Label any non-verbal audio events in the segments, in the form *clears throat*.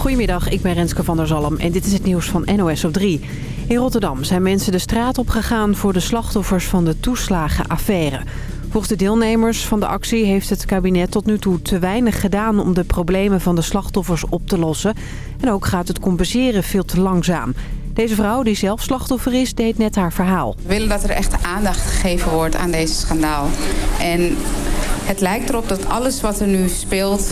Goedemiddag, ik ben Renske van der Zalm en dit is het nieuws van NOS op 3. In Rotterdam zijn mensen de straat op gegaan voor de slachtoffers van de toeslagenaffaire. Volgens de deelnemers van de actie heeft het kabinet tot nu toe te weinig gedaan om de problemen van de slachtoffers op te lossen. En ook gaat het compenseren veel te langzaam. Deze vrouw, die zelf slachtoffer is, deed net haar verhaal. We willen dat er echt aandacht gegeven wordt aan deze schandaal. En het lijkt erop dat alles wat er nu speelt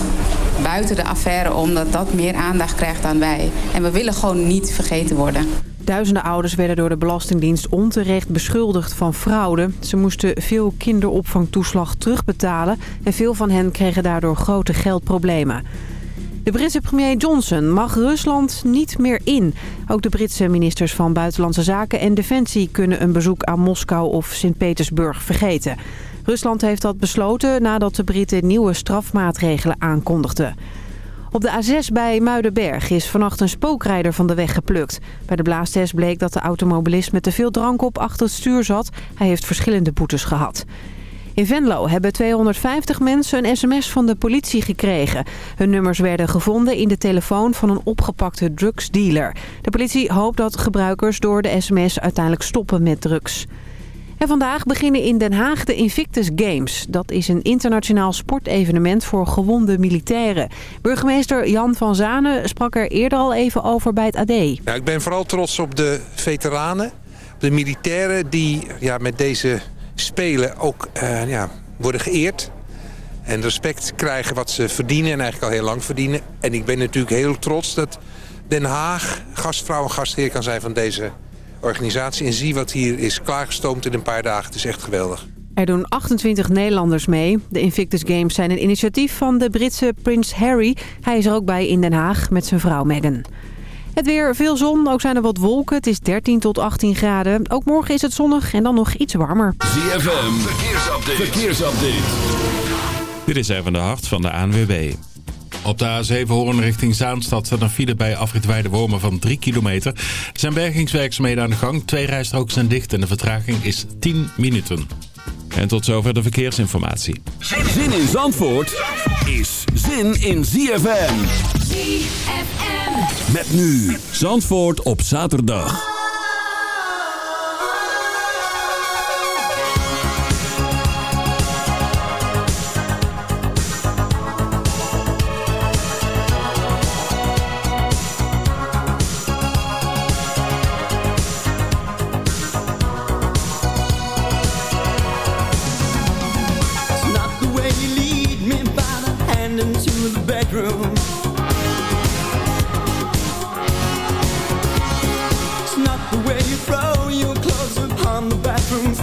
buiten de affaire om... dat dat meer aandacht krijgt dan wij. En we willen gewoon niet vergeten worden. Duizenden ouders werden door de Belastingdienst onterecht beschuldigd van fraude. Ze moesten veel kinderopvangtoeslag terugbetalen... en veel van hen kregen daardoor grote geldproblemen. De Britse premier Johnson mag Rusland niet meer in. Ook de Britse ministers van Buitenlandse Zaken en Defensie... kunnen een bezoek aan Moskou of Sint-Petersburg vergeten. Rusland heeft dat besloten nadat de Britten nieuwe strafmaatregelen aankondigden. Op de A6 bij Muidenberg is vannacht een spookrijder van de weg geplukt. Bij de blaastest bleek dat de automobilist met te veel drank op achter het stuur zat. Hij heeft verschillende boetes gehad. In Venlo hebben 250 mensen een sms van de politie gekregen. Hun nummers werden gevonden in de telefoon van een opgepakte drugsdealer. De politie hoopt dat gebruikers door de sms uiteindelijk stoppen met drugs. En vandaag beginnen in Den Haag de Invictus Games. Dat is een internationaal sportevenement voor gewonde militairen. Burgemeester Jan van Zanen sprak er eerder al even over bij het AD. Nou, ik ben vooral trots op de veteranen, de militairen die ja, met deze spelen ook uh, ja, worden geëerd. En respect krijgen wat ze verdienen en eigenlijk al heel lang verdienen. En ik ben natuurlijk heel trots dat Den Haag gastvrouw en gastheer kan zijn van deze organisatie. En zie wat hier is klaargestoomd in een paar dagen. Het is echt geweldig. Er doen 28 Nederlanders mee. De Invictus Games zijn een initiatief van de Britse prins Harry. Hij is er ook bij in Den Haag met zijn vrouw Meghan. Het weer, veel zon, ook zijn er wat wolken. Het is 13 tot 18 graden. Ook morgen is het zonnig en dan nog iets warmer. ZFM, verkeersupdate. verkeersupdate. Dit is even de hart van de ANWB. Op de A7 Hoorn richting Zaanstad staat een file bij afrit Wormen van 3 kilometer. Er zijn bergingswerkzaamheden aan de gang. Twee rijstroken zijn dicht en de vertraging is 10 minuten. En tot zover de verkeersinformatie. Zin in Zandvoort is zin in ZFM. ZFM. Met nu Zandvoort op zaterdag.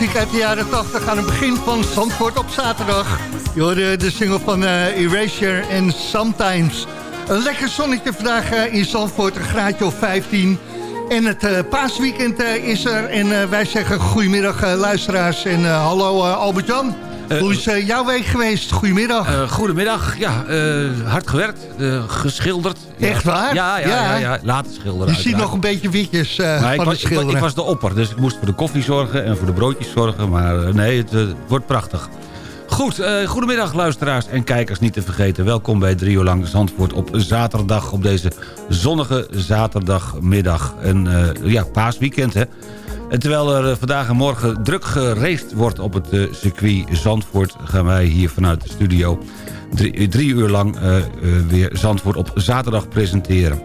Muziek uit de jaren 80 aan het begin van Zandvoort op zaterdag. Je hoorde de single van uh, Erasure en Sometimes. Een lekker zonnetje vandaag uh, in Zandvoort, een graadje of 15. En het uh, paasweekend is er en wij zeggen goedemiddag luisteraars en hallo Albert-Jan. Hoe is jouw week geweest? Goedemiddag. goedemiddag, ja, hard gewerkt, geschilderd. Echt waar? Ja, ja, ja. ja, laten schilderen. Je ziet nog een beetje witjes van ik was, schilderen. Ik, ik, was de opper, dus ik moest voor de koffie zorgen en voor de broodjes zorgen. Maar nee, het wordt prachtig. Goed, uh, goedemiddag luisteraars en kijkers niet te vergeten. Welkom bij Drie uur lang Zandvoort op zaterdag, op deze zonnige zaterdagmiddag. En uh, ja, paasweekend hè. Terwijl er vandaag en morgen druk gereest wordt op het uh, circuit Zandvoort... gaan wij hier vanuit de studio drie, drie uur lang weer Zandvoort op zaterdag presenteren.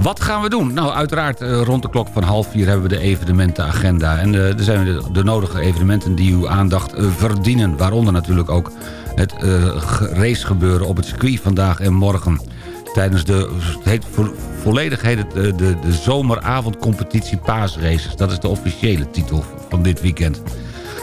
Wat gaan we doen? Nou, uiteraard rond de klok van half vier hebben we de evenementenagenda. En er zijn de, de, nodige evenementen die uw aandacht verdienen. Waaronder natuurlijk ook het racegebeuren op het circuit vandaag en morgen. Tijdens de, heet vo volledig heet het de, de, zomeravondcompetitie paasraces. Dat is de officiële titel van dit weekend.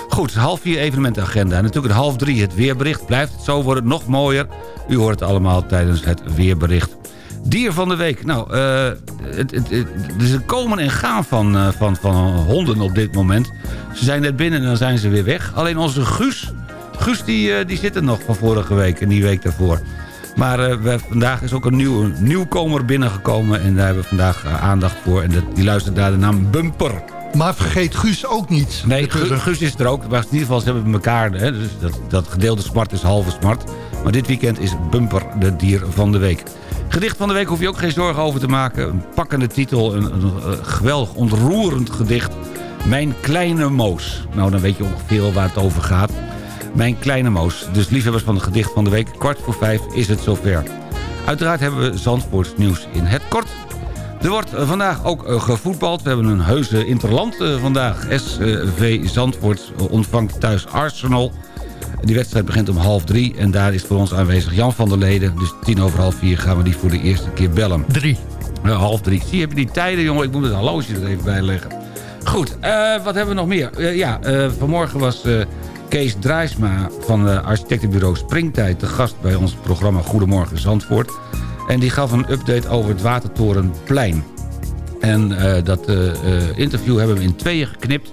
Goed, half vier evenementenagenda. En natuurlijk half drie het weerbericht. Blijft het zo, wordt het nog mooier. U hoort het allemaal tijdens het weerbericht. Dier van de week. Nou, uh, het, het, het, er komen en gaan van, uh, van, van honden op dit moment. Ze zijn net binnen en dan zijn ze weer weg. Alleen onze Guus, Guus die, uh, die zit er nog van vorige week en die week daarvoor. Maar we, vandaag is ook een nieuw, nieuwkomer binnengekomen en daar hebben we vandaag aandacht voor. En dat, die luistert naar de naam Bumper. Maar vergeet Guus ook niet. Nee, Guus, Guus is er ook. Maar in ieder geval, ze hebben elkaar. Hè, dus dat, dat gedeelde smart is halve smart. Maar dit weekend is Bumper de dier van de week. Gedicht van de week hoef je ook geen zorgen over te maken. Een pakkende titel, een, een, een geweldig ontroerend gedicht. Mijn kleine moos. Nou, dan weet je ongeveer waar het over gaat. Mijn kleine moos. Dus liefhebbers van het gedicht van de week. Kwart voor vijf is het zover. Uiteraard hebben we Zandvoorts nieuws in het kort. Er wordt vandaag ook gevoetbald. We hebben een heuse interland vandaag. SV Zandvoort ontvangt thuis Arsenal. Die wedstrijd begint om half drie en daar is voor ons aanwezig Jan van der Leden. Dus tien over half vier gaan we die voor de eerste keer bellen. Drie. Uh, half drie. Zie, heb je die tijden, jongen? Ik moet het horloge er even bij leggen. Goed, uh, wat hebben we nog meer? Uh, ja, vanmorgen was Kees Drijsma van uh, architectenbureau Springtijd... te gast bij ons programma Goedemorgen Zandvoort. En die gaf een update over het Watertorenplein. En dat interview hebben we in tweeën geknipt...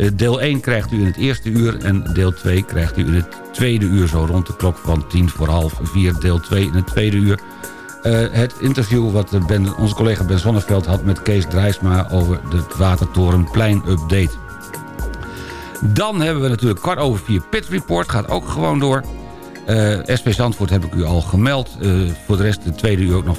Eh, deel 1 krijgt u in het eerste uur en deel 2 krijgt u in het tweede uur... zo rond de klok van tien voor half vier, deel 2 in het tweede uur. Het interview wat ben, onze collega Ben Zonneveld had met Kees Drijsma... over de Watertorenplein-update. Dan hebben we natuurlijk kwart over vier Pit Report, gaat ook gewoon door. Uh, eh, SP Zandvoort heb ik u al gemeld. Uh, voor de rest de tweede uur ook nog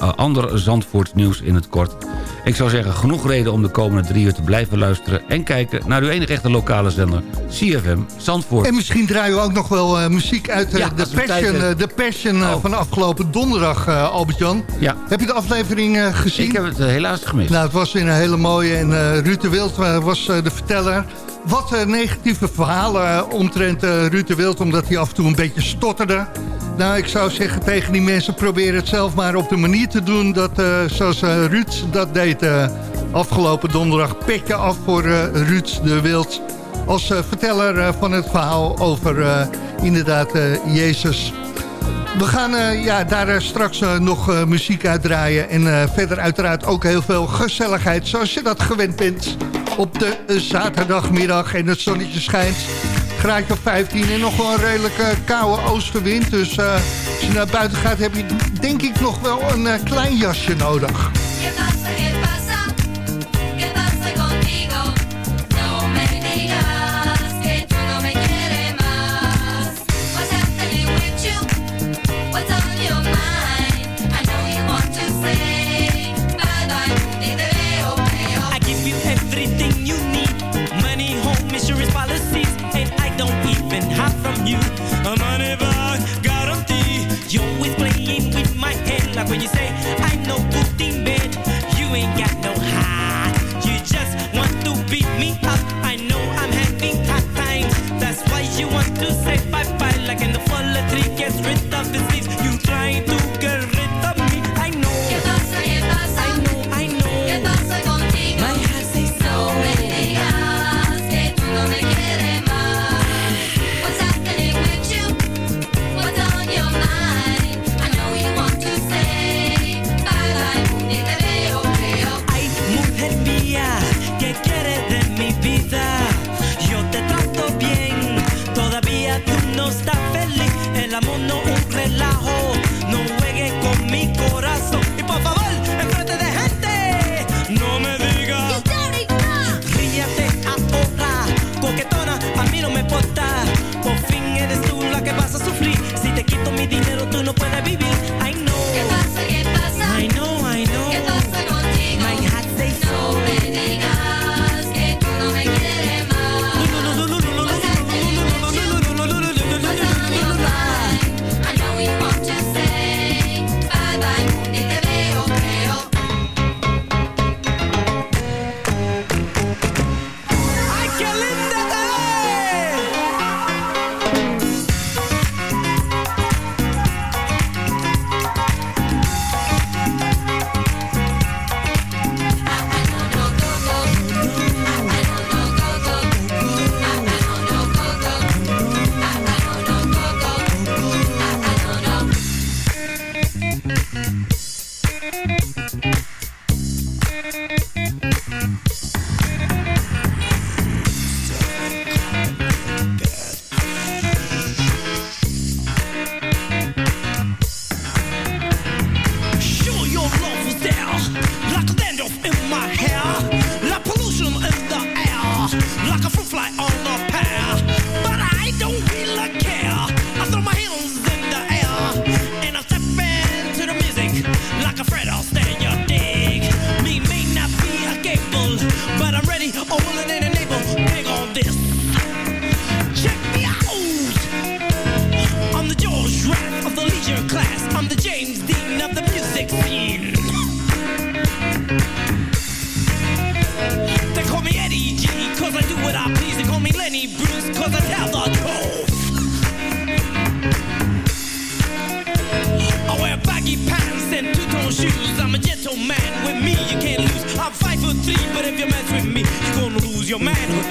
uh, ander Zandvoort nieuws in het kort. Ik zou zeggen, genoeg reden om de komende drie uur te blijven luisteren... en kijken naar uw enige echte lokale zender, CFM Zandvoort. En misschien draaien we ook nog wel uh, muziek uit uh, ja, de, passion, uh, de Passion oh. van afgelopen donderdag, Albert-Jan. Ja. Heb je de aflevering gezien? Ik heb het helaas gemist. Nou, het was weer een hele mooie en Ruud de Wild was de verteller wat negatieve verhalen omtrent uh, Ruud de Wild... omdat hij af en toe een beetje stotterde. Nou, ik zou zeggen tegen die mensen... probeer het zelf maar op de manier te doen... Dat, zoals Ruud dat deed afgelopen donderdag. Petje af voor Ruud de Wild... als verteller van het verhaal over inderdaad Jezus... We gaan ja, daar straks nog muziek uitdraaien. En verder uiteraard ook heel veel gezelligheid. Zoals je dat gewend bent op de zaterdagmiddag. En het zonnetje schijnt. Graadje op 15 en nog wel een redelijke koude oostenwind. Dus uh, als je naar buiten gaat heb je denk ik nog wel een uh, klein jasje nodig.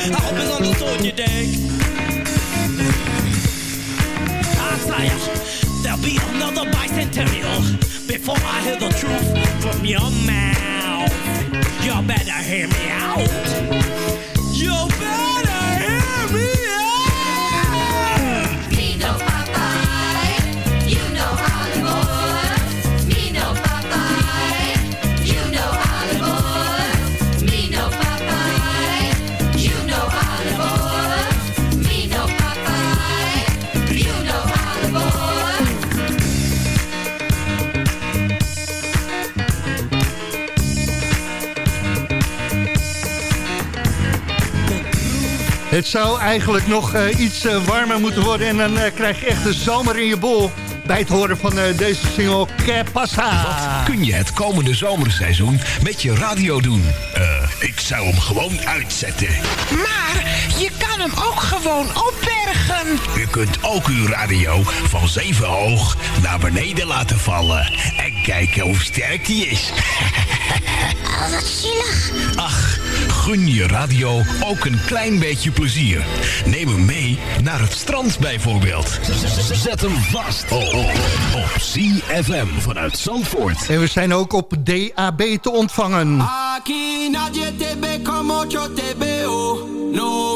I hope it's understood, you dig? I tell there'll be another bicentennial before I hear the truth from your mouth. You better hear me out. Het zou eigenlijk nog eh, iets eh, warmer moeten worden... en dan eh, krijg je echt de zomer in je bol... bij het horen van eh, deze single Que Pasa. Kun je het komende zomerseizoen met je radio doen? Eh, ik zou hem gewoon uitzetten. Maar je kan hem ook gewoon opbergen. U kunt ook uw radio van zeven hoog naar beneden laten vallen. En kijken hoe sterk die is. *laughs* Oh, wat zielig. Ach, gun je radio ook een klein beetje plezier. Neem hem mee naar het strand bijvoorbeeld. Zet hem vast op, CFM vanuit Zandvoort. En we zijn ook op DAB te ontvangen. Aquí nadie te ve como yo te veo. No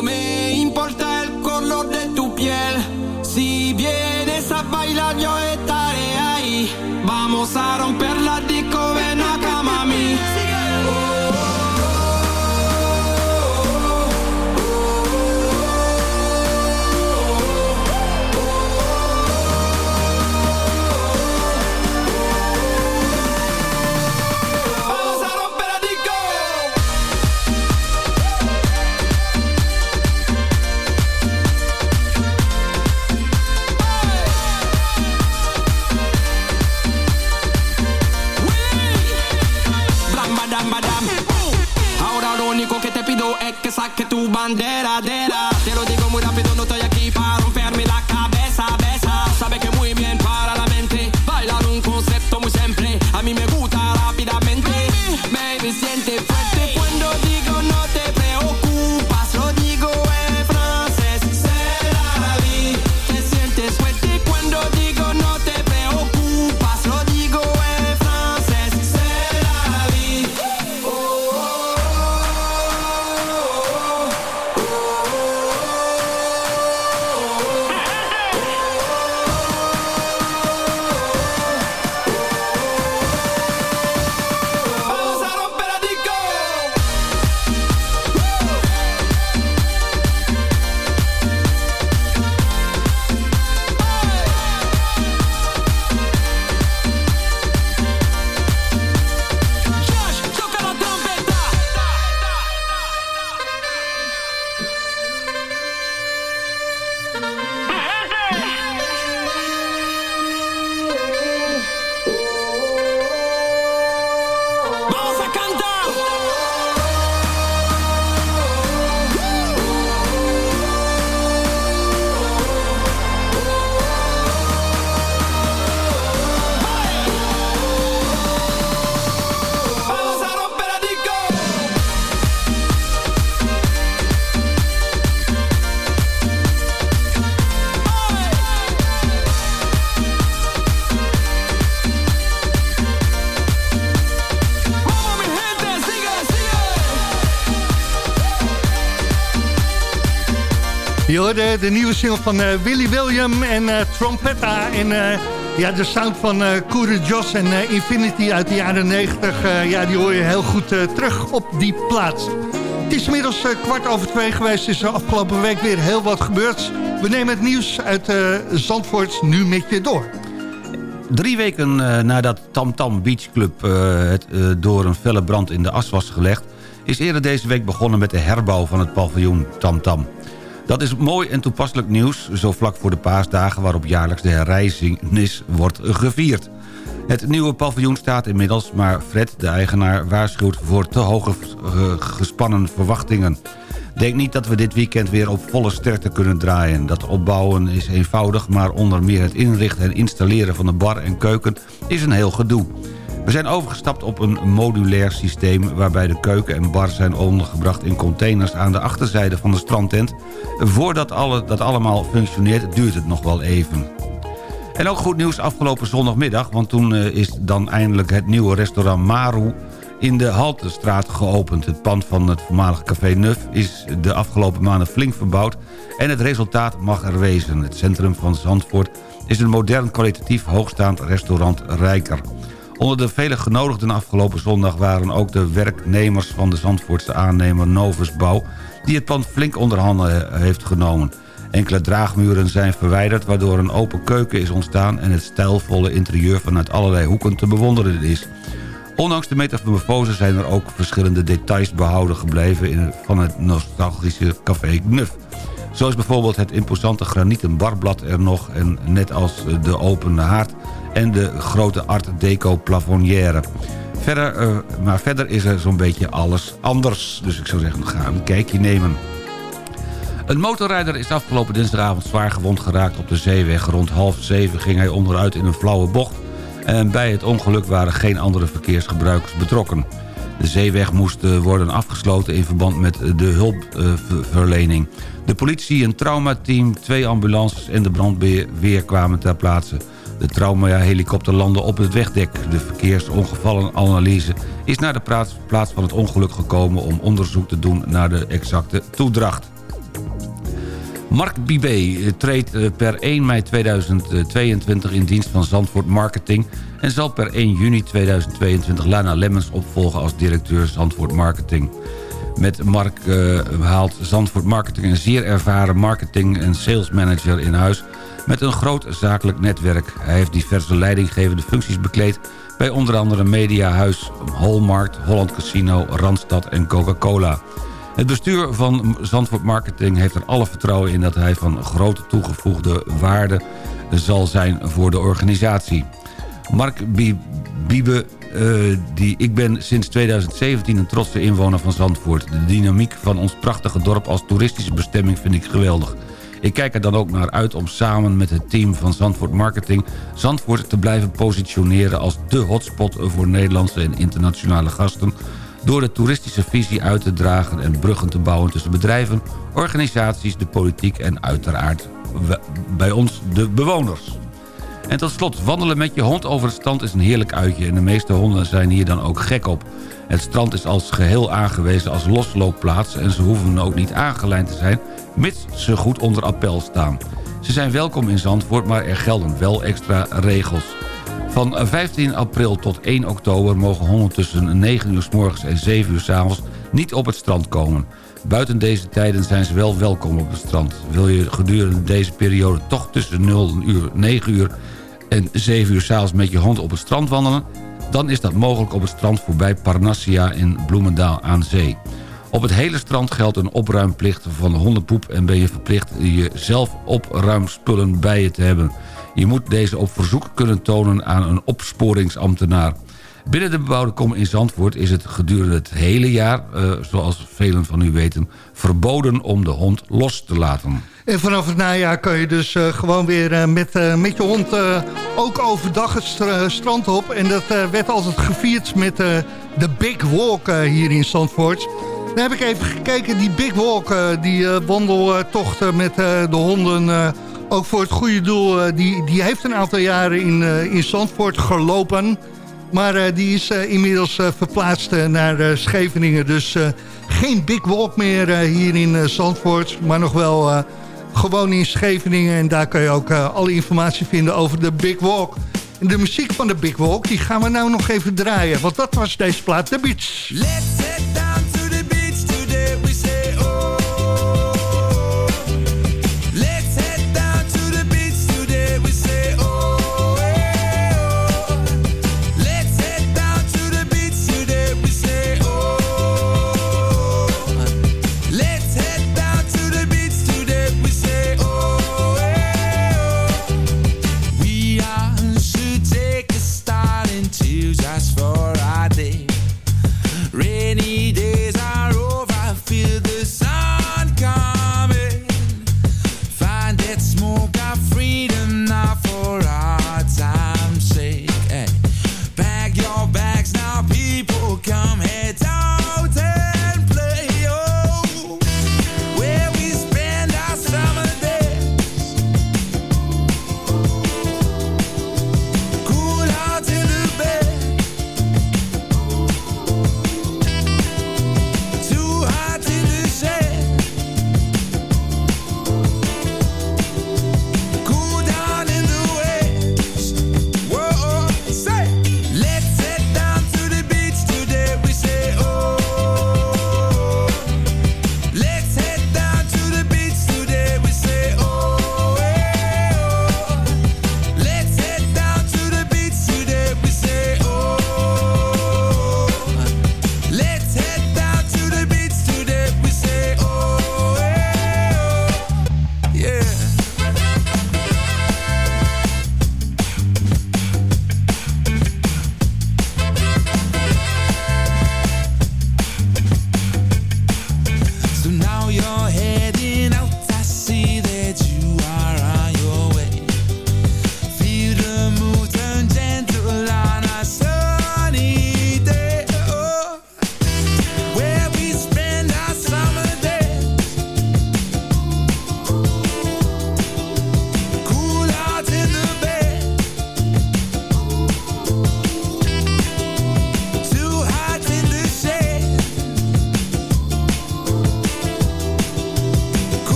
de nieuwe single van eh, Willy William en eh, Trompetta. En eh, ja, de sound van uh, Koere Jos en Infinity uit de jaren 90. eh, ja, die hoor je heel goed terug op die plaats. Het is inmiddels kwart over twee geweest. is er afgelopen week weer heel wat gebeurd. We nemen het nieuws uit Zandvoort nu met je door. Drie weken nadat Tam Tam Beach Club het, door een felle brand in de as was gelegd... is eerder deze week begonnen met de herbouw van het paviljoen Tam Tam. Dat is mooi en toepasselijk nieuws, zo vlak voor de paasdagen... waarop jaarlijks de herreizenis wordt gevierd. Het nieuwe paviljoen staat inmiddels, maar Fred, de eigenaar... waarschuwt voor te hoge eh, gespannen verwachtingen. Denk niet dat we dit weekend weer op volle sterkte kunnen draaien. Dat opbouwen is eenvoudig, maar onder meer het inrichten en installeren van de bar en keuken is een heel gedoe. We zijn overgestapt op een modulair systeem... waarbij de keuken en bar zijn ondergebracht in containers... aan de achterzijde van de strandtent. Voordat alle, dat allemaal functioneert, duurt het nog wel even. En ook goed nieuws afgelopen zondagmiddag... want toen eh, is dan eindelijk het nieuwe restaurant Maru in de Haltestraat geopend. Het pand van het voormalige Café Nuf is de afgelopen maanden flink verbouwd... en het resultaat mag er wezen. Het centrum van Zandvoort is een modern kwalitatief hoogstaand restaurant Rijker. Onder de vele genodigden afgelopen zondag waren ook de werknemers van de Zandvoortse aannemer Novus Bouw... die het pand flink onder handen eh, heeft genomen. Enkele draagmuren zijn verwijderd waardoor een open keuken is ontstaan... en het stijlvolle interieur vanuit allerlei hoeken te bewonderen is. Ondanks de metamorfose zijn er ook verschillende details behouden gebleven... Van het nostalgische café Knuf. Zo is bijvoorbeeld het imposante granieten barblad er nog... en net als de opene haard en de grote art deco plafonnière. Verder, eh, maar verder is er zo'n beetje alles anders. Dus ik zou zeggen, ga een kijkje nemen. Een motorrijder is afgelopen dinsdagavond zwaar gewond geraakt op de zeeweg. Rond half zeven ging hij onderuit in een flauwe bocht... en bij het ongeluk waren geen andere verkeersgebruikers betrokken. De zeeweg moest eh, worden afgesloten in verband met de hulpverlening. De politie, een traumateam, twee ambulances en de brandweer kwamen ter plaatse. De traumahelikopter landde op het wegdek. De verkeersongevallenanalyse is naar de plaats, van het ongeluk gekomen... om onderzoek te doen naar de exacte toedracht. Mark Bibé treedt eh, per 1 mei 2022 in dienst van Zandvoort Marketing... en zal per 1 juni 2022 Lana Lemmens opvolgen als directeur Zandvoort Marketing. Met Mark uh, haalt Zandvoort Marketing een zeer ervaren marketing- en salesmanager in huis... met een groot zakelijk netwerk. Hij heeft diverse leidinggevende functies bekleed... bij onder andere Mediahuis, Holmarkt, Holland Casino, Randstad en Coca-Cola... Het bestuur van Zandvoort Marketing heeft er alle vertrouwen in... dat hij van grote toegevoegde waarde zal zijn voor de organisatie. Mark Biebe, uh, die, ik ben sinds 2017 een trotse inwoner van Zandvoort. De dynamiek van ons prachtige dorp als toeristische bestemming vind ik geweldig. Ik kijk er dan ook naar uit om samen met het team van Zandvoort Marketing... Zandvoort te blijven positioneren als de hotspot voor Nederlandse en internationale gasten door de toeristische visie uit te dragen en bruggen te bouwen tussen bedrijven, organisaties, de politiek en uiteraard bij ons de bewoners. En tot slot, wandelen met je hond over het strand is een heerlijk uitje... en de meeste honden zijn hier dan ook gek op. Het strand is als geheel aangewezen als losloopplaats... en ze hoeven ook niet aangelijnd te zijn, mits ze goed onder appel staan. Ze zijn welkom in Zandvoort, maar er gelden wel extra regels. Van 15 april tot 1 oktober mogen honden tussen 9 uur s morgens en 7 uur s avonds niet op het strand komen. Buiten deze tijden zijn ze wel welkom op het strand. Wil je gedurende deze periode toch tussen 0 uur, 9 uur en 7 uur s'avonds met je hond op het strand wandelen... dan is dat mogelijk op het strand voorbij Parnassia in Bloemendaal aan zee. Op het hele strand geldt een opruimplicht van de hondenpoep... en ben je verplicht je zelf opruimspullen bij je te hebben... Je moet deze op verzoek kunnen tonen aan een opsporingsambtenaar. Binnen de bebouwde kom in Zandvoort is het gedurende het hele jaar... Uh, zoals velen van u weten, verboden om de hond los te laten. En vanaf het najaar kan je dus uh, gewoon weer uh, met, met je hond ook overdag het st strand op. En dat werd altijd gevierd met de Big Walk hier in Zandvoort. Dan heb ik even gekeken, die Big Walk, die wandeltochten met de honden ook voor het goede doel. Die, die heeft een aantal jaren in, in Zandvoort gelopen. Maar die is inmiddels verplaatst naar Scheveningen. Dus geen big walk meer hier in Zandvoort. Maar nog wel gewoon in Scheveningen. En daar kan je ook alle informatie vinden over de big walk. En de muziek van de big walk die gaan we nou nog even draaien. Want dat was deze plaat, The Beach. Let's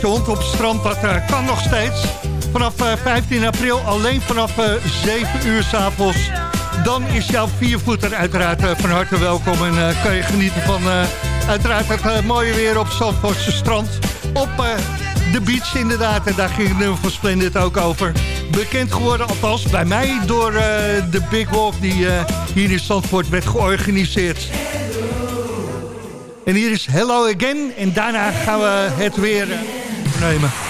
je hond op het strand, dat eh, kan nog steeds. Vanaf eh, 15 april alleen vanaf eh, 7 uur s'avonds. Dan is jouw viervoeter uiteraard eh, van harte welkom. En eh, kan je genieten van eh, uiteraard het eh, mooie weer op Zandvoortse strand. Op eh, de beach inderdaad. En daar ging het nummer van Splendid ook over. Bekend geworden, althans bij mij, door eh, de Big Walk... die eh, hier in Zandvoort werd georganiseerd. En hier is Hello Again. En daarna gaan we het weer eh,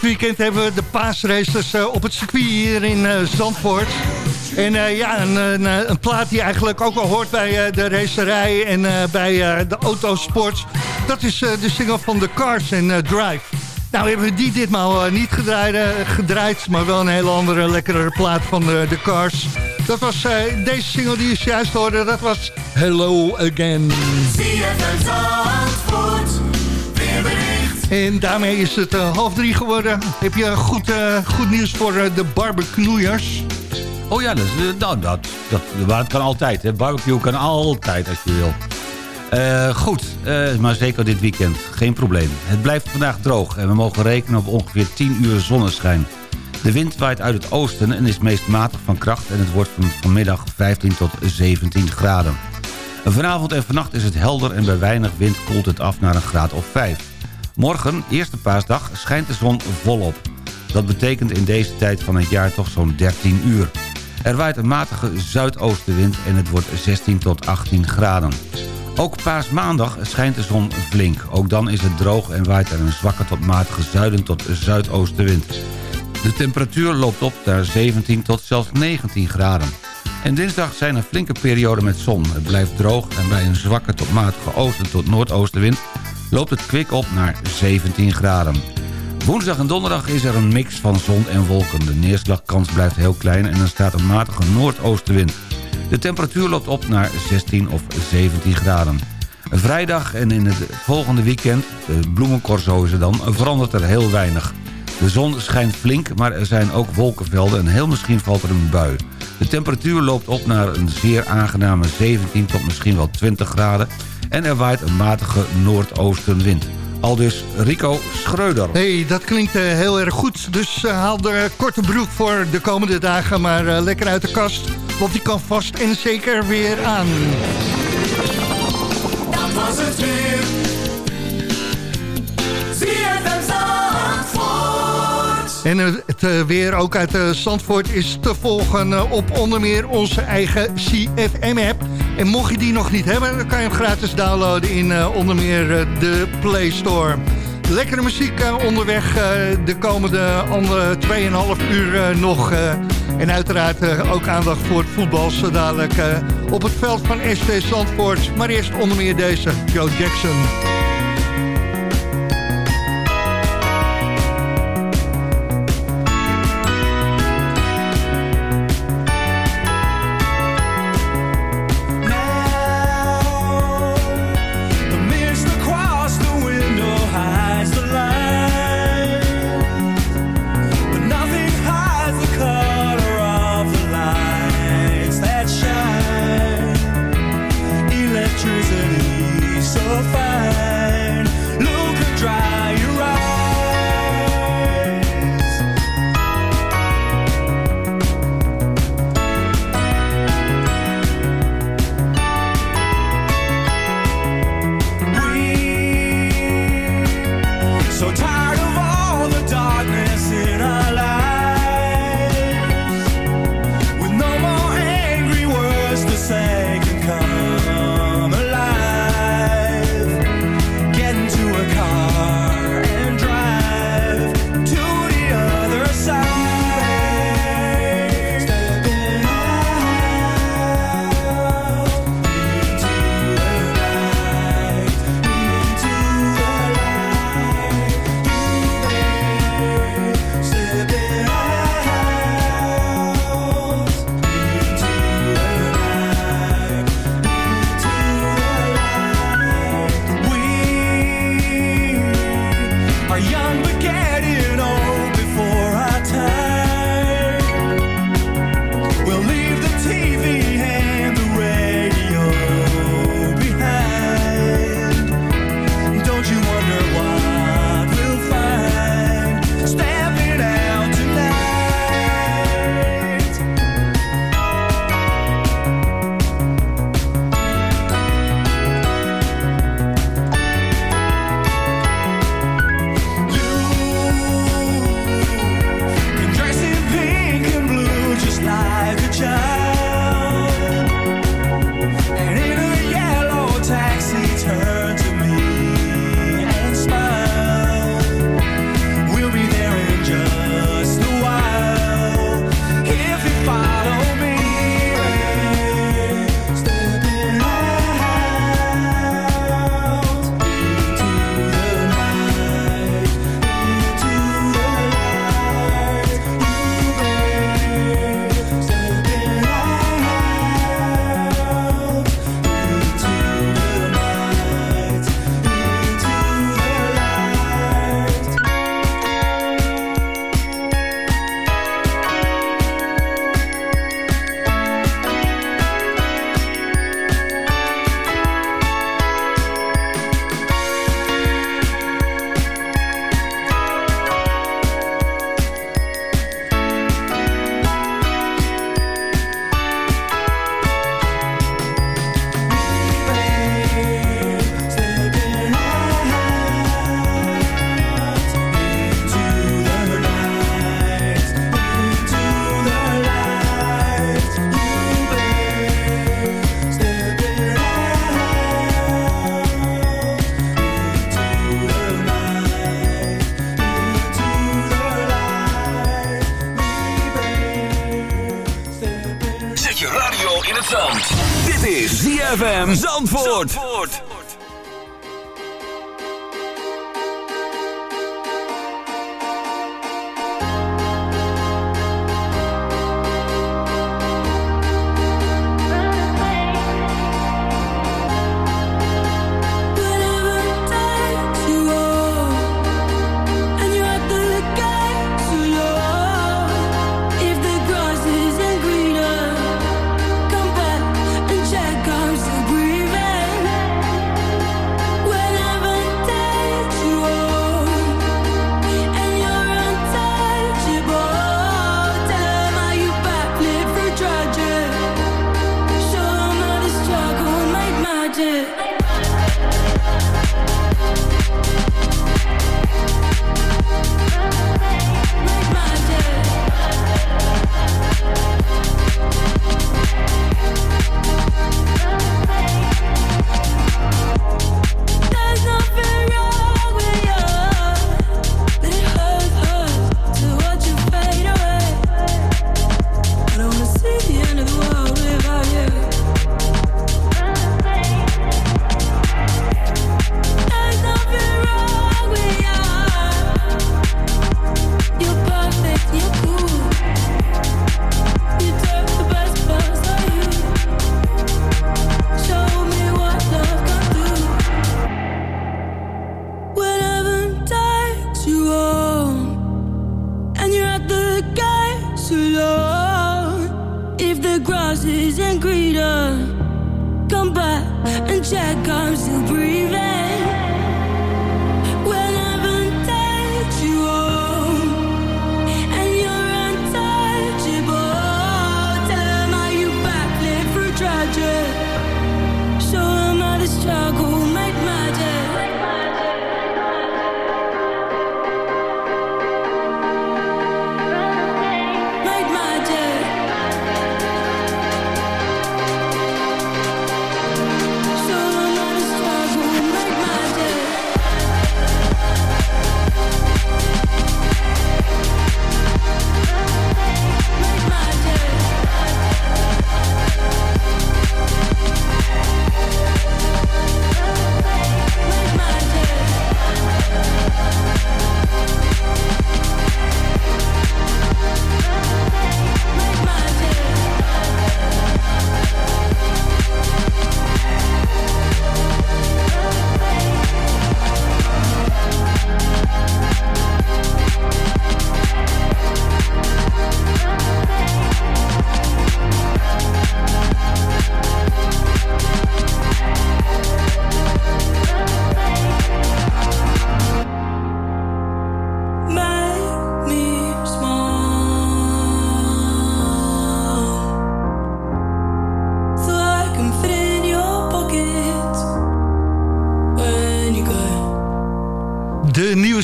Dit weekend hebben we de paasraces eh, op het circuit hier in eh, Zandvoort. En eh, ja, een, een, plaat die eigenlijk ook al hoort bij de racerij en bij de autosport. Dat is de single van The Cars en Drive. Nou hebben we die ditmaal niet gedraaid, gedraaid, maar wel een hele andere lekkere plaat van The Cars. Dat was deze single die je juist hoorde, dat was Hello Again. En daarmee is het eh, half drie geworden. Heb je goed, eh, goed nieuws voor eh, de barbecue-knoeiers? Oh ja, dat, nou, dat, dat, kan altijd. Hè. Barbecue kan altijd als je wil. Goed, maar zeker dit weekend. Geen probleem. Het blijft vandaag droog en we mogen rekenen op ongeveer 10 uur zonneschijn. De wind waait uit het oosten en is meest matig van kracht... en het wordt van, vanmiddag 15 tot 17 graden. Vanavond en vannacht is het helder en bij weinig wind koelt het af naar een graad of 5. Morgen, eerste paasdag, schijnt de zon volop. Dat betekent in deze tijd van het jaar toch zo'n 13 uur. Er waait een matige zuidoostenwind en het wordt 16 tot 18 graden. Ook paasmaandag schijnt de zon flink. Ook dan is het droog en waait er een zwakke tot matige zuiden tot zuidoostenwind. De temperatuur loopt op naar 17 tot zelfs 19 graden. En dinsdag zijn er flinke perioden met zon. Het blijft droog en bij een zwakke tot matige oosten tot noordoostenwind... loopt het kwik op naar 17 graden. Woensdag en donderdag is er een mix van zon en wolken. De neerslagkans blijft heel klein en er staat een matige noordoostenwind. De temperatuur loopt op naar 16 of 17 graden. Vrijdag en in het volgende weekend, de bloemencorso is er dan, verandert er heel weinig. De zon schijnt flink, maar er zijn ook wolkenvelden en heel misschien valt er een bui. De temperatuur loopt op naar een zeer aangename 17 tot misschien wel 20 graden... en er waait een matige noordoostenwind. Aldus Rico Schreuder. hey, dat klinkt eh, heel erg goed. Dus eh, haal de korte broek voor de komende dagen maar eh, lekker uit de kast. Want die kan vast en zeker weer aan. Dat was het weer. En het eh, weer ook uit eh, Zandvoort is te volgen eh, op onder meer onze eigen CFM-app. En mocht je die nog niet hebben, dan kan je hem gratis downloaden in onder meer de Play Store. Lekkere muziek onderweg de komende andere 2,5 uur nog. en uiteraard ook aandacht voor het voetbal zo dadelijk op het veld van ST Zandvoort. Maar eerst onder meer deze, Joe Jackson.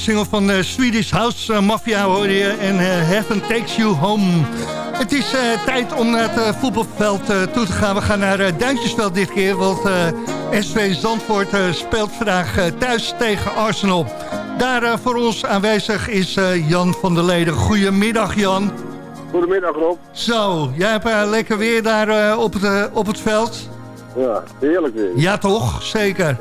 Single van uh, Swedish House uh, Mafia hoor je en uh, Heaven Takes You Home. Het is tijd om naar het voetbalveld toe te gaan. We gaan naar Duintjesveld dit keer, want SV Zandvoort speelt vandaag thuis tegen Arsenal. Daar voor ons aanwezig is Jan van der Leden. Goedemiddag Jan. Goedemiddag Rob. Zo, jij hebt lekker weer daar op, het, op het veld. Ja, heerlijk weer. Ja toch, zeker.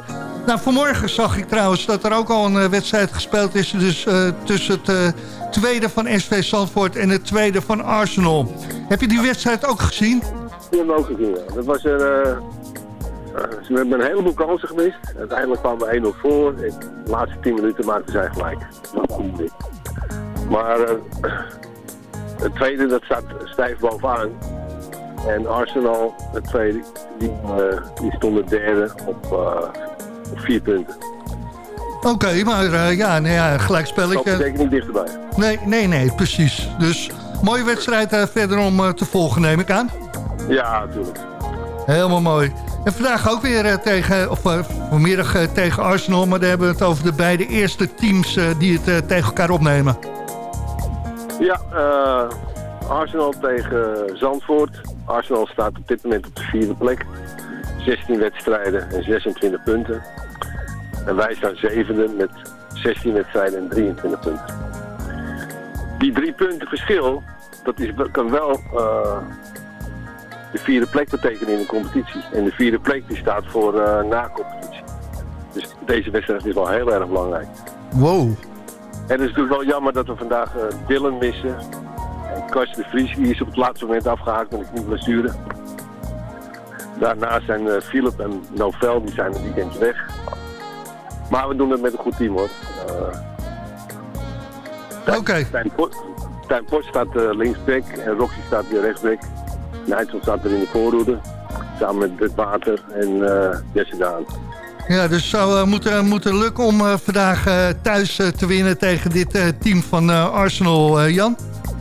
Nou, vanmorgen zag ik trouwens dat er ook al een uh, wedstrijd gespeeld is... Dus, uh, tussen het uh, tweede van SV Zandvoort en het tweede van Arsenal. Heb je die wedstrijd ook gezien? Die hebben we ook gezien, ja. Dat was er... ze hebben een heleboel kansen gemist. Uiteindelijk kwamen we 1-0 voor. In de laatste 10 minuten maakten zij gelijk. Maar het tweede, dat staat stijf bovenaan. En Arsenal, het tweede, die, die stonden derde op vier punten. Oké, okay, maar uh, ja, nee, ja, gelijkspelletje. Dat zeker niet dichterbij. Nee, nee, nee, precies. Dus mooie wedstrijd uh, verder om uh, te volgen, neem ik aan. Ja, natuurlijk. Helemaal mooi. En vandaag ook weer tegen, of vanmiddag tegen Arsenal, maar daar hebben we het over de beide eerste teams die het tegen elkaar opnemen. Ja, Arsenal tegen Zandvoort. Arsenal staat op dit moment op de vierde plek. 16 wedstrijden en 26 punten. En wij staan zevende met 16 wedstrijden en 23 punten. Die drie punten verschil, dat is, kan wel uh, de vierde plek betekenen in de competitie. En de vierde plek die staat voor eh na-competitie. Dus deze wedstrijd is wel heel erg belangrijk. Wow. En het is natuurlijk wel jammer dat we vandaag eh, Dylan missen. En Kastje de Vries die is op het laatste moment afgehaakt met een knieblessure. Daarnaast zijn eh, Philip en Novel, die zijn een weekend weg. Maar we doen het met een goed team hoor. Eh, Oké. Stijn Pot, Stijn Pot staat eh, linksback en Roxy staat weer rechtsback. Nigel staat er in de voorhoede. Samen met Bert Water en eh, Jesse Daan. Ja, dus zou moeten, moeten lukken om vandaag thuis te winnen tegen dit team van Arsenal, Jan?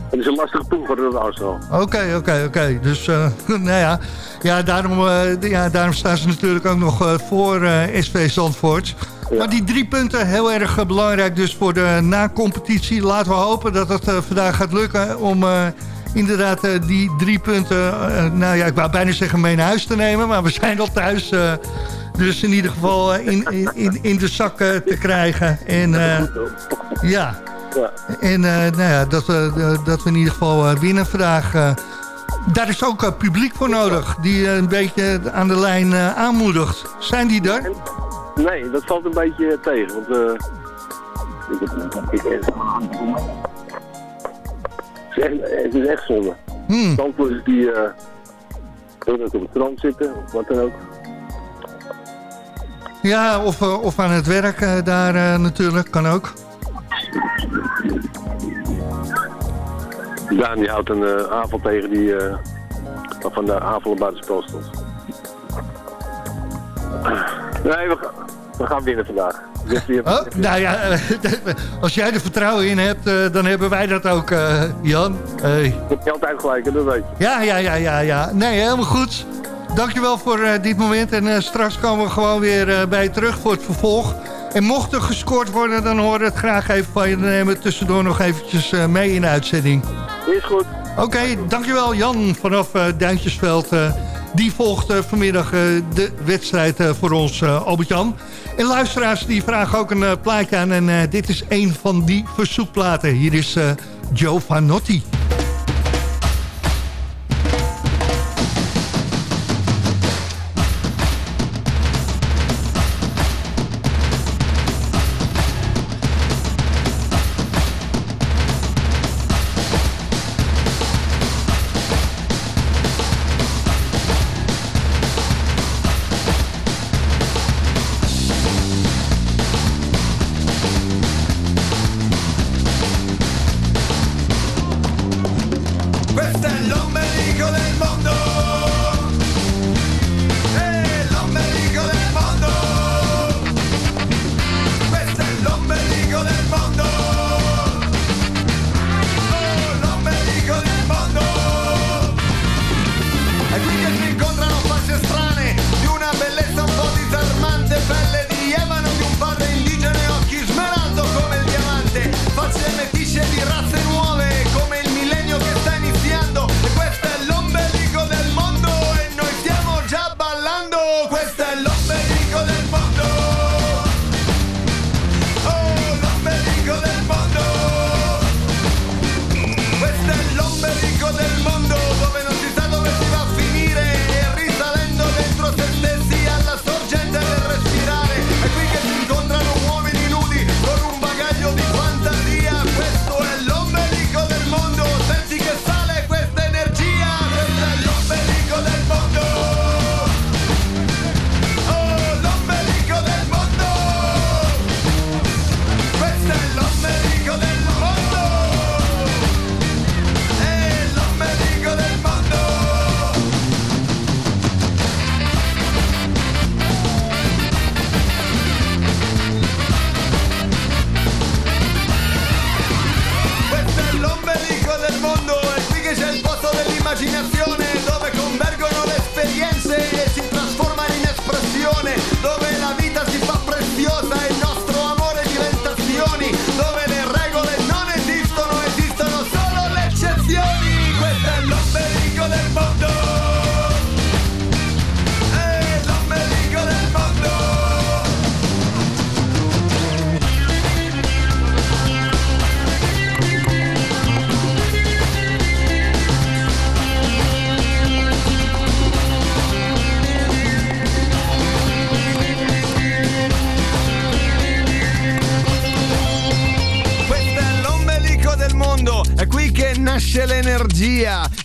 Het is een lastige ploeg voor het Arsenal. Oké, oké, oké. Dus, *laughs* nou ja, ja, daarom, ja, daarom staan ze natuurlijk ook nog voor SV Zandvoort. Maar die drie punten, heel erg eh, belangrijk dus voor de na-competitie. Laten we hopen dat het eh, vandaag gaat lukken om eh, inderdaad die drie punten... nou ja, ik wou bijna zeggen mee naar huis te nemen, maar we *laughs* zijn al thuis... dus in ieder geval in, in, in, de zak te krijgen. En eh, ja, en eh, nou ja, dat, we dat we in ieder geval winnen vandaag. daar is ook publiek voor nodig, die een beetje aan de lijn aanmoedigt. Zijn die er? Nee, dat valt een beetje tegen. Want eh het, is echt, het is echt zonde. Hmm. Zandvoorters die ook op het strand zitten, of wat dan ook. Ja, of, eh, of aan het werk eh, daar natuurlijk, kan ook. Daan die houdt een eh, avond tegen die van de avond stond. Nee, we, gaan- we gaan winnen vandaag. Dus Oh, nou ja, eh, *laughs* als jij er vertrouwen in hebt, eh, dan hebben wij dat ook, eh, Jan. Hey. heb je altijd gelijk, dat weet je. Ja, ja, ja, ja, ja. Nee, helemaal goed. Dankjewel voor dit moment. En straks komen we gewoon weer eh, bij je terug voor het vervolg. En mocht er gescoord worden, dan horen we het graag even van je. Dan nemen we tussendoor nog eventjes mee in de uitzending. Is goed. Oké, dankjewel Jan vanaf eh, Duintjesveld. eh, die volgt eh, vanmiddag de wedstrijd voor ons, Albert-Jan. En luisteraars die vragen ook een plaatje aan. En dit is een van die verzoekplaten. Hier is Joe Vanotti.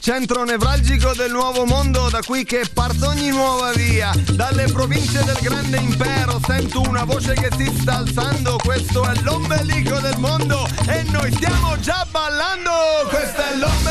Centro nevralgico del nuovo mondo, da qui che parte ogni nuova via. Dalle province del grande impero sento una voce che si sta alzando, questo è l'ombelico del mondo e noi stiamo già ballando, questo è l'ombelico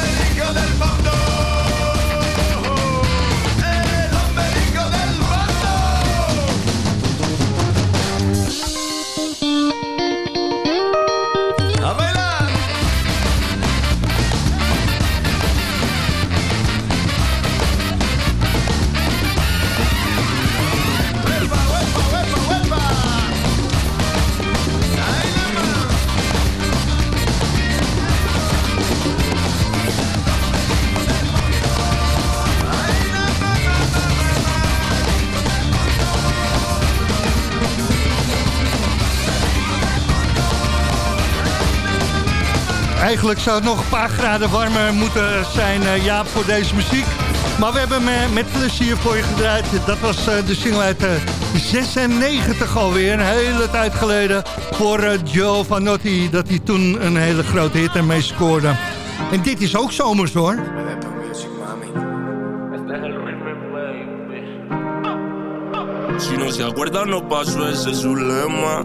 Eigenlijk zou het nog een paar graden warmer moeten zijn, eh, Jaap, voor deze muziek. Maar we hebben eh, met plezier voor je gedraaid. Dat was eh, de single uit eh, 96 alweer, een hele tijd geleden... voor eh, Joe Vanotti, dat hij toen een hele grote hit ermee scoorde. En dit is ook zomers, hoor. Si no se acuerda, no ese es su lema.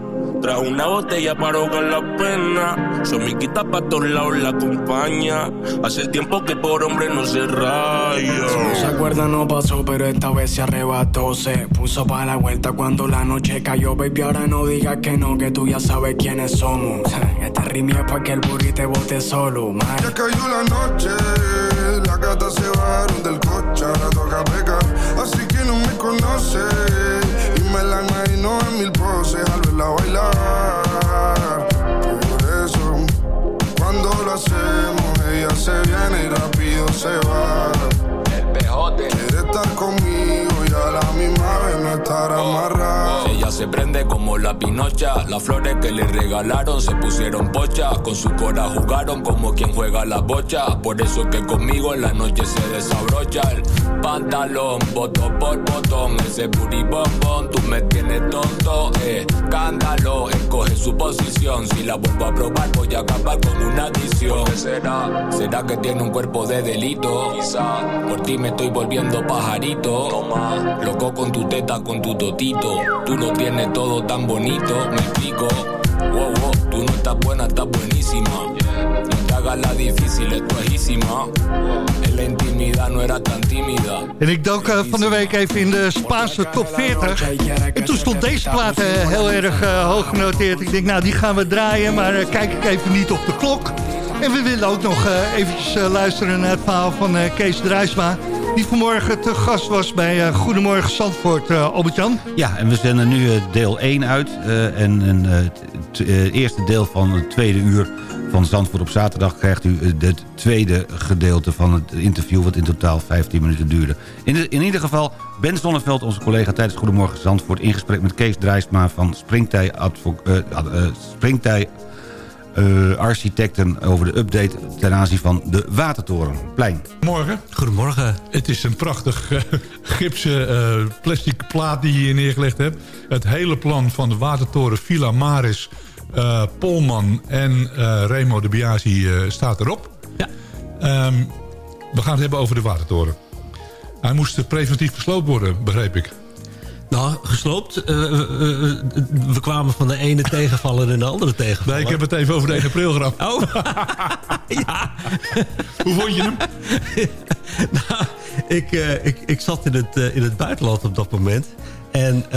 Una botella. Su amiguita pa' todos lados la acompaña. Hace tiempo que por hombre no se raya. Si no se acuerda no pasó, pero esta vez se arrebató Se puso para la vuelta cuando la noche cayó Baby, ahora no digas que no, que tú ya sabes quiénes somos *laughs* Este ritmo es pa' que el burrito te bote solo, man Ya cayó la noche, las gatas se bajaron del coche, ahora toca pecar, así que no me conoce y me la imagino en mil poses al verla bailar. Lo hacemos, ella se viene y rápido se va. Quiere estar conmigo estar. Ella se prende como la pinocha. Las flores que le regalaron se pusieron pocha. Con su cora jugaron como quien juega la bocha. Por eso es que conmigo en la noche se desabrocha el pantalón. Botón por botón, ese booty bombón. Tú me tienes tonto, eh. Cándalo, escoge su posición. Si la vuelvo a probar, voy a acabar con una adicción. ¿Qué será? ¿Será que tiene un cuerpo de delito? Quizá. Por ti me estoy volviendo pajarito. Toma. Loco con tu teta, con tu totito. Tú lo tienes todo tan bonito, me explico. Wow, wow, tú no estás buena, estás buenísima. No te hagas la difícil, es easísima. En la intimidad no era tan tímida. En ik dook eh, van de week even in de Spaanse top 40. En toen stond deze plaat eh, heel erg eh, hoog genoteerd. Ik denk, nou, die gaan we draaien, maar kijk ik even niet op de klok. En we willen ook nog eventjes luisteren naar het verhaal van Kees Drijsma... die vanmorgen te gast was bij eh, Goedemorgen Zandvoort, eh Albert-Jan. Ja, en we zenden nu eh, deel 1 uit. en een, t- eh, eerste deel van het tweede uur van Zandvoort op zaterdag... krijgt u het tweede gedeelte van het interview... wat in totaal 15 minuten duurde. In, in ieder geval, Ben Zonneveld, onze collega tijdens Goedemorgen Zandvoort... in gesprek met Kees Drijsma van Springtij, Advo- eh, Architecten... over de update ten aanzien van de Watertorenplein. Morgen. Goedemorgen. Het is een prachtig eh, gipsen eh, plastic plaat die je hier neergelegd hebt. Het hele plan van de watertoren Villa Maris, eh, Polman en eh, Remo de Biasi eh, staat erop. Ja. we gaan het hebben over de watertoren. Hij moest preventief gesloopt worden, begreep ik. Nou, gesloopt. eh, eh, eh, we kwamen van de ene tegenvaller in de andere tegenvaller. Nee, ik heb het even over de 1 april grap. Oh, *laughs* ja. Hoe vond je hem? *laughs* nou, ik, ik, ik zat in het, in het buitenland op dat moment. En,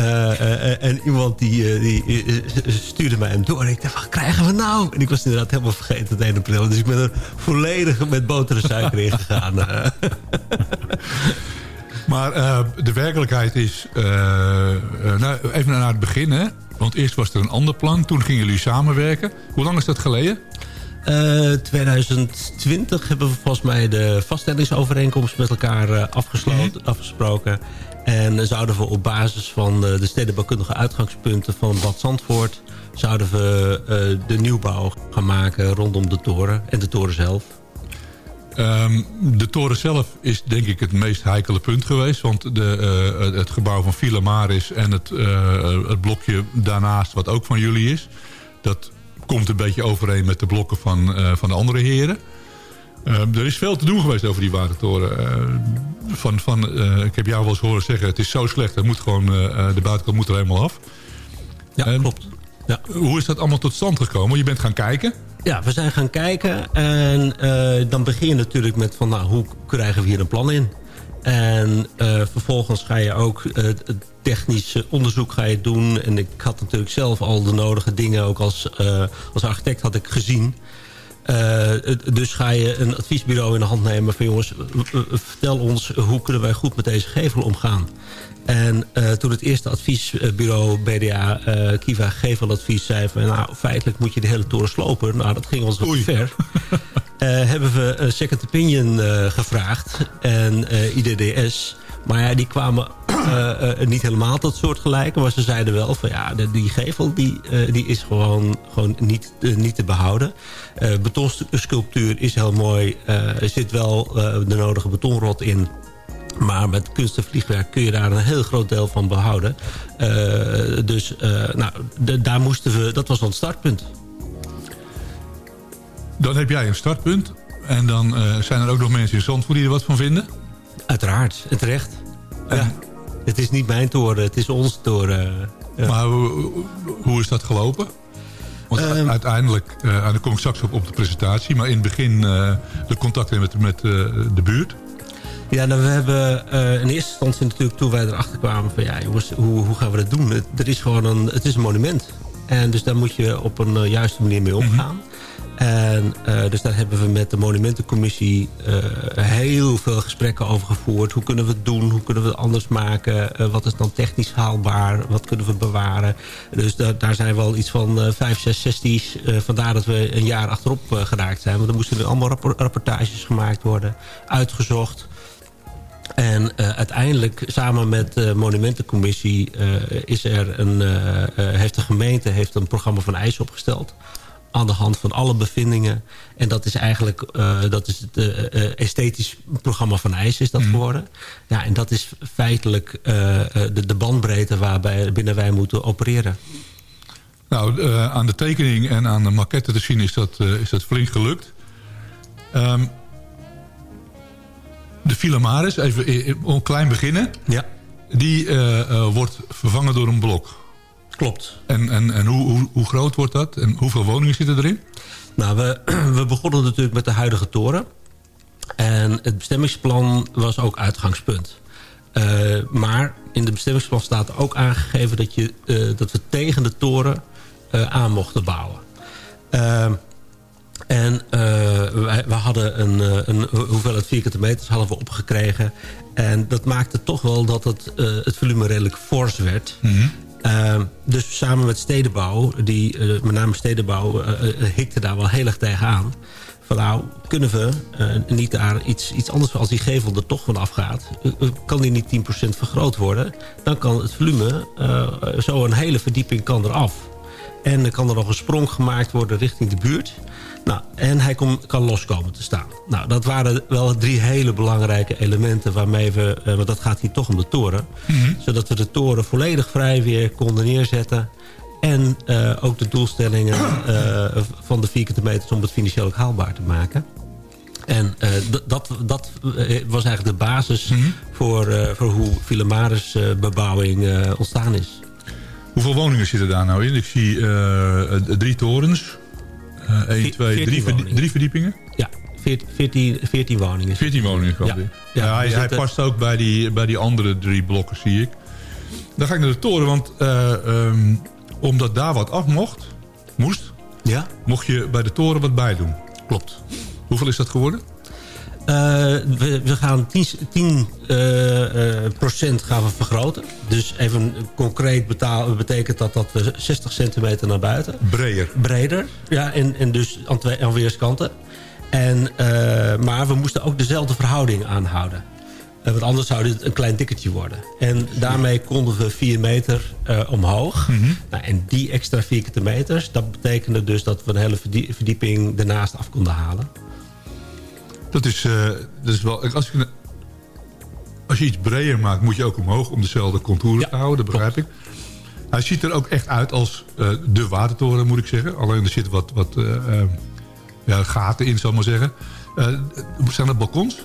en iemand die, die stuurde mij hem door. En ik dacht, wat krijgen we nou? En ik was inderdaad helemaal vergeten het 1 april. Dus ik ben er volledig met boter en suiker in gegaan. *laughs* Maar eh, de werkelijkheid is... eh, eh, nou, even naar het begin, hè. Want eerst was er een ander plan. Toen gingen jullie samenwerken. Hoe lang is dat geleden? Eh, 2020 hebben we volgens mij de vaststellingsovereenkomst met elkaar afgesloten, afgesproken. En zouden we op basis van de stedenbouwkundige uitgangspunten van Bad Zandvoort... zouden we de nieuwbouw gaan maken rondom de toren en de toren zelf. Ehm, de toren zelf is denk ik het meest heikele punt geweest. Want de, eh, het gebouw van Villa Maris en het, eh, het blokje daarnaast, wat ook van jullie is... dat komt een beetje overeen met de blokken van, eh, van de andere heren. Eh, er is veel te doen geweest over die watertoren. Eh, van, van, ik heb jou wel eens horen zeggen, het is zo slecht, het moet gewoon, de buitenkant moet er helemaal af. Ja, klopt. Ja. Hoe is dat allemaal tot stand gekomen? Je bent gaan kijken. Ja, we zijn gaan kijken en eh, dan begin je natuurlijk met van nou, hoe krijgen we hier een plan in? En eh, vervolgens ga je ook eh, het technische onderzoek ga je doen. En ik had natuurlijk zelf al de nodige dingen, ook als, als architect had ik gezien. Dus ga je een adviesbureau in de hand nemen van jongens, vertel ons hoe kunnen wij goed met deze gevel omgaan. En eh, toen het eerste adviesbureau BDA eh, Kiva Geveladvies zei van nou feitelijk moet je de hele toren slopen. Nou dat ging ons wat te ver. *laughs* Eh, hebben we een second opinion gevraagd en IDDS. Maar ja, die kwamen *clears throat* niet helemaal tot soortgelijke. Maar ze zeiden wel van ja, de- die gevel die, die is gewoon, gewoon niet, niet te behouden. Eh betonsculptuur is heel mooi. Er zit wel de nodige betonrot in. Maar met kunst en vliegwerk kun je daar een heel groot deel van behouden. Eh, dus eh, nou, de- daar moesten we, dat was ons startpunt. Dan heb jij een startpunt. En dan eh, zijn er ook nog mensen in Zandvoort die er wat van vinden. Uiteraard, en terecht. Ja. Het is niet mijn toren, het is ons toren. Ja. Maar hoe, hoe is dat gelopen? Want Ehm. uiteindelijk, eh daar kom ik straks op, op de presentatie... maar in het begin de contacten met, met de buurt. Ja, nou, we hebben eh, in eerste instantie natuurlijk toen wij erachter kwamen van ja jongens, hoe, hoe gaan we dat doen? Het, er is gewoon een, het is een monument. En dus daar moet je op een eh, juiste manier mee omgaan. En eh, dus daar hebben we met de monumentencommissie heel veel gesprekken over gevoerd. Hoe kunnen we het doen? Hoe kunnen we het anders maken? Wat is dan technisch haalbaar? Wat kunnen we bewaren? Dus daar, daar zijn wel iets van vijf, zes sessies. Eh, vandaar dat we een jaar achterop geraakt zijn. Want er moesten allemaal rappor- rapportages gemaakt worden. Uitgezocht. En eh, uiteindelijk, samen met de monumentencommissie, eh, is er een, eh, eh, heeft de gemeente heeft een programma van eisen opgesteld. Aan de hand van alle bevindingen. En dat is eigenlijk eh, dat is het eh, eh, esthetisch programma van eisen is dat geworden. Ja, en dat is feitelijk eh, eh, de, de bandbreedte waarbij binnen wij moeten opereren. Nou, eh, aan de tekening en aan de maquette te zien is dat, eh, is dat flink gelukt. Ehm, de Filamaris, even eh, eh, een klein beginnen. Ja. Die eh, eh, wordt vervangen door een blok. Klopt. En, en, en hoe, hoe, hoe groot wordt dat? En hoeveel woningen zitten erin? Nou, we, *clears throat* we begonnen natuurlijk met de huidige toren. En het bestemmingsplan was ook uitgangspunt. Eh, maar in de bestemmingsplan staat ook aangegeven dat, je, eh, dat we tegen de toren eh, aan mochten bouwen. Ehm, en eh, wij, we hadden een, eh, een hoeveelheid vierkante meters hadden we opgekregen. En dat maakte toch wel dat het, eh, het volume redelijk fors werd. Uh, dus samen met stedenbouw, die, uh, met name stedenbouw, uh, hikte daar wel heel erg tegenaan. Van nou, kunnen we niet daar iets, iets anders als die gevel er toch van afgaat... kan die niet 10% vergroot worden... dan kan het volume, zo een hele verdieping kan eraf. En dan kan er nog een sprong gemaakt worden richting de buurt... Nou, en hij kom, kan loskomen te staan. Nou, dat waren wel drie hele belangrijke elementen waarmee we... Uh, want dat gaat hier toch om de toren. Mm -hmm. Zodat we de toren volledig vrij weer konden neerzetten. En uh, ook de doelstellingen uh, *clears throat* van de vierkante meters om het financieel ook haalbaar te maken. En dat, dat was eigenlijk de basis mm -hmm. voor, voor hoe Filamaris bebouwing ontstaan is. Hoeveel woningen zitten daar nou in? Ik zie drie torens. Uh, 1, 2, 3, drie verdiepingen? Ja, 14, 14 woningen. 14 woningen, ja. ja. ja hij, hij past ook bij die, bij die andere drie blokken, zie ik. Dan ga ik naar de toren, want uh, um, omdat daar wat af mocht, moest, ja? mocht je bij de toren wat bij doen. Klopt. Hoeveel is dat geworden? Uh, we, we, gaan 10, 10 uh, procent gaan we vergroten. Dus even concreet betaal, betekent dat dat we 60 centimeter naar buiten. Breder. Breder, ja, en, en dus aan, twee, aan weerskanten. En, maar we moesten ook dezelfde verhouding aanhouden. Want anders zou dit een klein dikkertje worden. En daarmee konden we 4 meter uh, omhoog. Mm -hmm. nou, en die extra vierkante meters, dat betekende dus dat we een hele verdieping ernaast af konden halen. Dat is, uh, dat is wel... Als je, als je iets breder maakt, moet je ook omhoog om dezelfde contouren ja, te houden. Dat begrijp klopt. ik. Hij ziet er ook echt uit als uh, de watertoren, moet ik zeggen. Alleen er zitten wat, wat uh, ja, gaten in, zal ik maar zeggen. Eh, zijn dat balkons?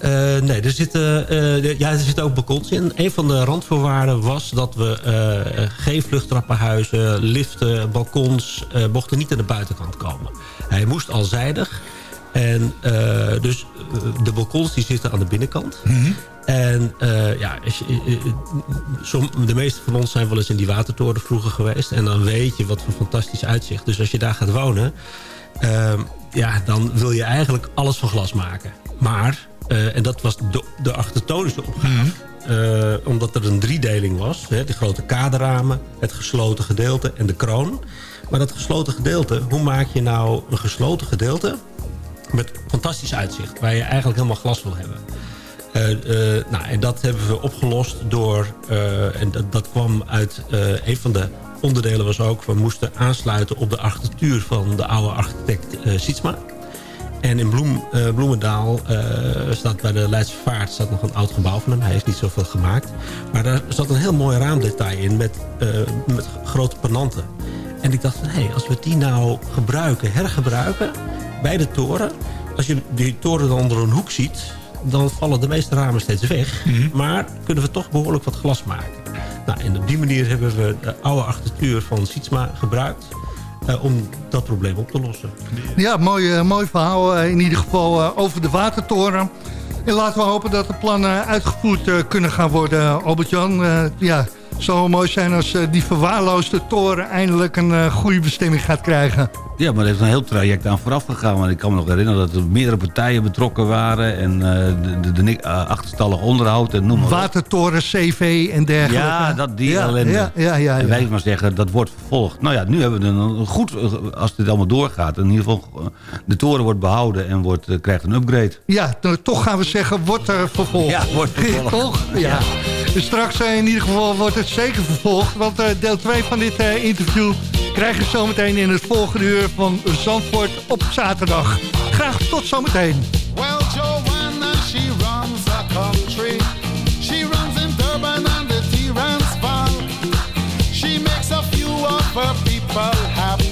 Eh, nee, er zitten, eh, ja, er zitten ook balkons in. Een van de randvoorwaarden was dat we eh, geen vluchttrappenhuizen, liften, balkons... eh, mochten niet aan de buitenkant komen. Hij moest alzijdig. En eh, dus eh, de balkons die zitten aan de binnenkant. En eh, ja, de meeste van ons zijn wel eens in die watertoren vroeger geweest. En dan weet je wat voor fantastisch uitzicht. Dus als je daar gaat wonen, ehm, ja, dan wil je eigenlijk alles van glas maken. Maar, en dat was de, de architectonische opgave. eh, omdat er een driedeling was. Hè, de grote kaderramen, het gesloten gedeelte en de kroon. Maar dat gesloten gedeelte, hoe maak je nou een gesloten gedeelte... met fantastisch uitzicht, waar je eigenlijk helemaal glas wil hebben. Eh, eh, nou, en dat hebben we opgelost door... eh, en dat, kwam uit... een van de onderdelen was ook... we moesten aansluiten op de architectuur van de oude architect Sietsma. En in Bloem, Bloemendaal staat bij de Leidse Vaart staat nog een oud gebouw van hem. Hij heeft niet zoveel gemaakt. Maar daar zat een heel mooi raamdetail in met, met grote penanten. En ik dacht, hé, hey, als we die nou gebruiken, hergebruiken bij de toren... als je die toren dan onder een hoek ziet... dan vallen de meeste ramen steeds weg. Maar kunnen we toch behoorlijk wat glas maken. Nou, en op die manier hebben we de oude architectuur van Sietsma gebruikt... eh, om dat probleem op te lossen. Ja, mooi, eh, mooi verhaal eh, in ieder geval over de watertoren. En laten we hopen dat de plannen uitgevoerd kunnen gaan worden, Albert-Jan. Eh, ja, zou mooi zijn als eh, die verwaarloosde toren eindelijk een eh, goede bestemming gaat krijgen. Ja, maar er is een heel traject aan vooraf gegaan. Want ik kan me nog herinneren dat er meerdere partijen betrokken waren... en eh, de, de, eh, achterstallig onderhoud en noem maar op. Watertoren, CV en dergelijke. Ja, dat die ja, ellende. Ja, ja, ja, En wij maar zeggen, dat wordt vervolgd. Nou ja, nu hebben we een, goed, eh, als dit allemaal doorgaat... in ieder geval, de toren wordt behouden en wordt, krijgt een upgrade. Ja, toch gaan we zeggen, wordt er vervolgd. Ja, wordt *laughs* vervolgd. toch? Ja. Dus straks in ieder geval wordt het zeker vervolgd. Want deel 2 van dit interview krijgen we zometeen in het volgende uur van Zandvoort op zaterdag. Graag tot zometeen. Well, Joanna, she runs a country. She runs in Durban and the. She makes a few of her people happy.